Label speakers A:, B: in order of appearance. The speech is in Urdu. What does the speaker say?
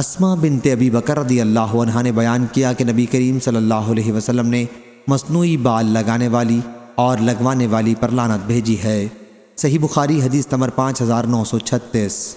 A: اسما بنت ابی بکر رضی اللہ عنہ نے بیان کیا کہ نبی کریم صلی اللہ علیہ وسلم نے مصنوعی بال لگانے والی اور لگوانے والی پر لانت بھیجی ہے۔ صحیح بخاری حدیث نمبر پانچ ہزار نو سو چھتیس۔